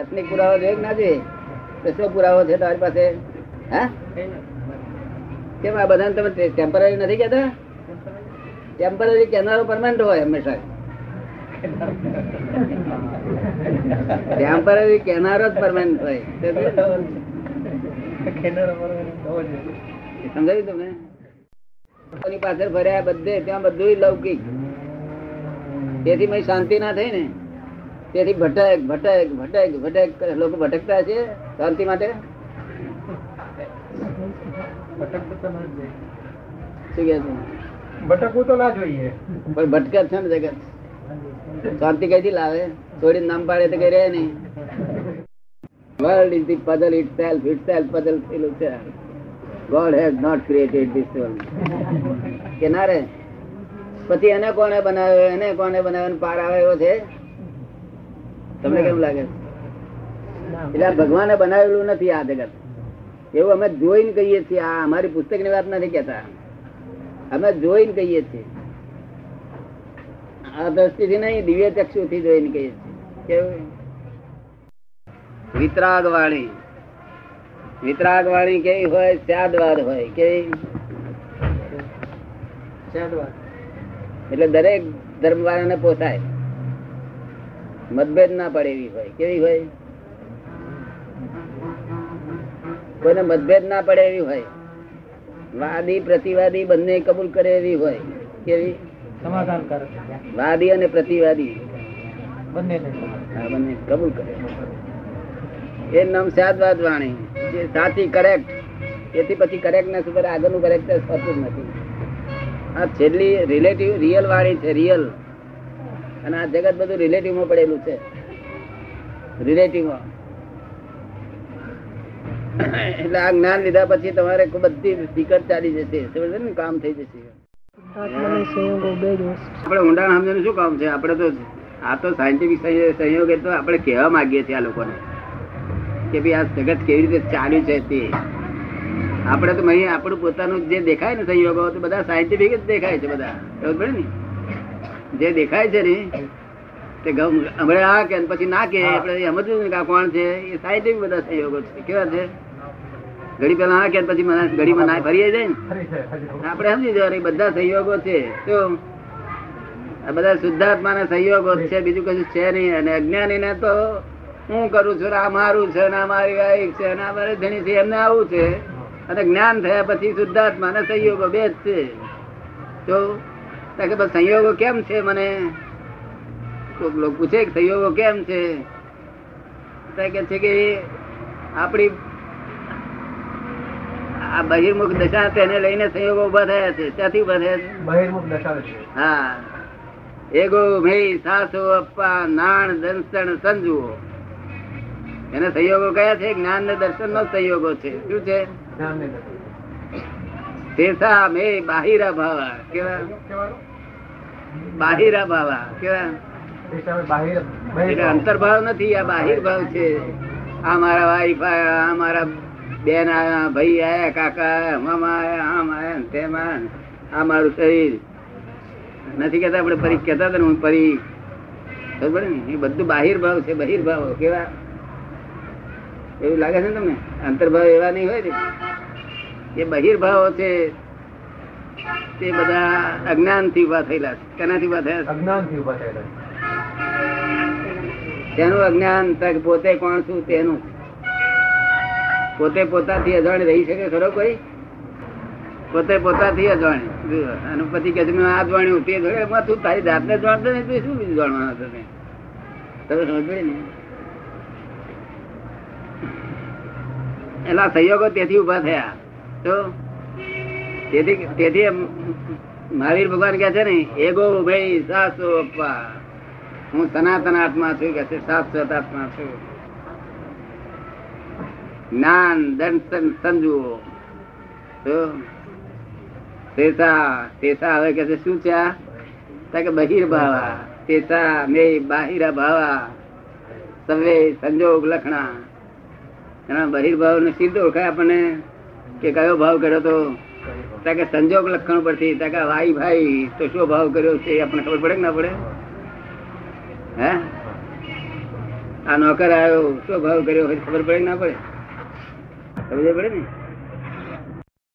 દર્શનિક પુરાવો જોઈએ ના જોઈએ તો શું પુરાવો છે તમારી પાસે? હા? કેમ આ બધાને તમે ટેમ્પરરી નથી કહેતા? ટેમ્પરરી કેનારો પરમાનન્ટ હોય હંમેશા. ટેમ્પરરી કેનારો જ પરમાનન્ટ હોય. સમજાયું તમને? પાછળ ફર્યા બધે, ત્યાં બધું લૌકિક. તેથી મય શાંતિ ના થઈ ને. તેથી ભટક ભટક ભટક ભટક લોકો ભટકતા છે શાંતિ માટે? ભટકવું તો ના જોઈએ. પણ ભટકે છે ને જગત? શાંતિ કઈથી લાવે? થોડી નામ પાડે તો કઈ રહે નહીં. World is the puzzle itself itself puzzle થયેલું છે god has not created this world કે ના રે? પછી એને કોને બનાવ્યો એને કોને બનાવ્યો પાર આવે એવો છે? તમને કેમ લાગે? એટલે ભગવાને બનાવેલું નથી આ જગત. એવું અમે જોઈને કહીએ છીએ આ અમારી પુસ્તકની વાત નથી કેતા અમે જોઈને કહીએ છીએ. આ દ્રષ્ટિથી નહીં દિવ્ય ચક્ષુ થી જોઈને કહીએ છીએ. કેવું? વિતરાગ વાણી વિતરાગ વાણી કેવી હોય? સ્યાદવાદ હોય. કેવી? એટલે દરેક ધર્મ વાળાને પોસાય. મતભેદ ના પડે એવી હોય. કેવી હોય? કોઈને મતભેદ ના પડે એવી હોય. વાદી પ્રતિવાદી બંને કબૂલ કરે એવી હોય. કેવી? સમાધાન કરે વાદી અને પ્રતિવાદી. બંને બંને કબૂલ કરે. એ નામ સાદવાદ વાણી. જે સાચી કરેક્ટ એથી પછી કરેક્ટનેસ ઉપર આગળનું કરેક્ટનેસ જ નથી. આ છેલ્લી રિલેટિવ રિયલ વાણી છે રિયલ અને આ જગત બધું રિલેટિવમાં પડેલું છે. રિલેટિવમાં એટલે આ જ્ઞાન લીધા પછી તમારે બધી ફિકર ચાલી જશે. સમજે ને? કામ થઈ જશે. આપણે ઊંડાણ સમજવાનું શું કામ છે? આપણે તો આ તો સાયન્ટિફિક સંયોગ તો આપણે કહેવા માંગીએ છીએ આ લોકોને કે ભાઈ આ જગત કેવી રીતે ચાલ્યું છે તે. આપણે તો અહીં આપણું પોતાનું જે દેખાય ને સંયોગો તો બધા સાયન્ટિફિક જ દેખાય છે બધા. ખબર પડે ને? જે દેખાય છે ને તે હમણાં આ કે પછી ના કે આપણે સમજવું કે આ કોણ છે? એ સાયન્ટિફિક બધા સંયોગો છે. કેવા છે? ઘડી પેલા આ કે પછી મને- ઘડીમાં ના? ફરી જાય ને આપણે સમજી જવાનું બધા સહયોગો છે. તો આ બધા શુદ્ધાત્મા ના સહયોગો છે બીજું કશું છે નહીં. અને અજ્ઞાની ને તો હું કરું છું આ મારું છે ના મારી વાઈફ છે ના મારે ધણી છે એમને આવું છે. અને જ્ઞાન થયા પછી શુદ્ધાત્મા ના સહયોગો બે જ છે. તો કે બસ સંયોગો કેમ છે મને? કોક લોકો પૂછે કે સંયોગો કેમ છે? કે છે કે આપણી આ બહિર્મુખ દશા તેને લઈને સંયોગો ઊભા થયા છે. ત્યાંથી ઊભા થયા છે? બહિર્મુખ દશા છે. હા. એગો મેય સાસો અપ્પા નાણ દર્શન સંજુઓ. એને સંયોગો કયા છે? જ્ઞાન ને દર્શન નો સંયોગો છે. શું છે? જ્ઞાનને નથી. શેષા મે નથી, આ બાહિર ભાવ છે. આ મારા વાઈફ આયા, આ મારા બેન આયા, ભાઈ આયા, કાકા આયા, મામા આયા, આમ આયા તેમ આ મારું શરીર. નથી કેતા આપણે પરી કેતા હતા હું પરી બરોબર ને એ બધું બાહિર ભાવ છે, બહિર ભાવ, કેવા? એવું લાગે છે ને તમને? અંતર્ભાવ એવા નહીં હોય ને. એ બહિર્ભાવો છે તે બધા અજ્ઞાનથી ઊભા થયેલા છે. કેનાથી ઊભા થયા અજ્ઞાનથી ઊભા થયેલા તેનું અજ્ઞાન તક પોતે કોણ છું તેનું. પોતે પોતાથી અજાણ રહી શકે ખરો કોઈ? પોતે પોતાથી અજાણ. અને પછી કે તમે આ જાણ્યું તે એમાં તું તારી જાતને જાણતો નહીં તું શું બીજું જાણવાનું તમે? તમે સમજે ને એલા સહયોગો તેથી ઊભા થયા. તો તેથી તેથી મહાવીર ભગવાન કે છે ને એગો ભાઈ, સાસો અપ્પા હું સનાતન આત્મા છું કે શાશ્વત આત્મા છું. જ્ઞાન, દર્શન સમજવો તેતા શેષા હવે કે શું છે આ? તો ભાવા. શેષા મે બાહિરા ભાવા. સવે સંજોગ લખણા. એના બહિર્ભાવ ને સીધો ઓળખાય આપણને કે કયો ભાવ કર્યો તો? તાકે સંજોગ લખણ પરથી કે ભાઈ ભાઈ, તો શું ભાવ કર્યો છે આપણને ખબર પડે કે ના પડે? હે? આ નોકર આવ્યો શું ભાવ કર્યો ખબર પડે કે ના પડે? સમજ પડે ને?